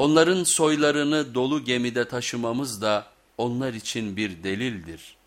Onların soylarını dolu gemide taşımamız da onlar için bir delildir.''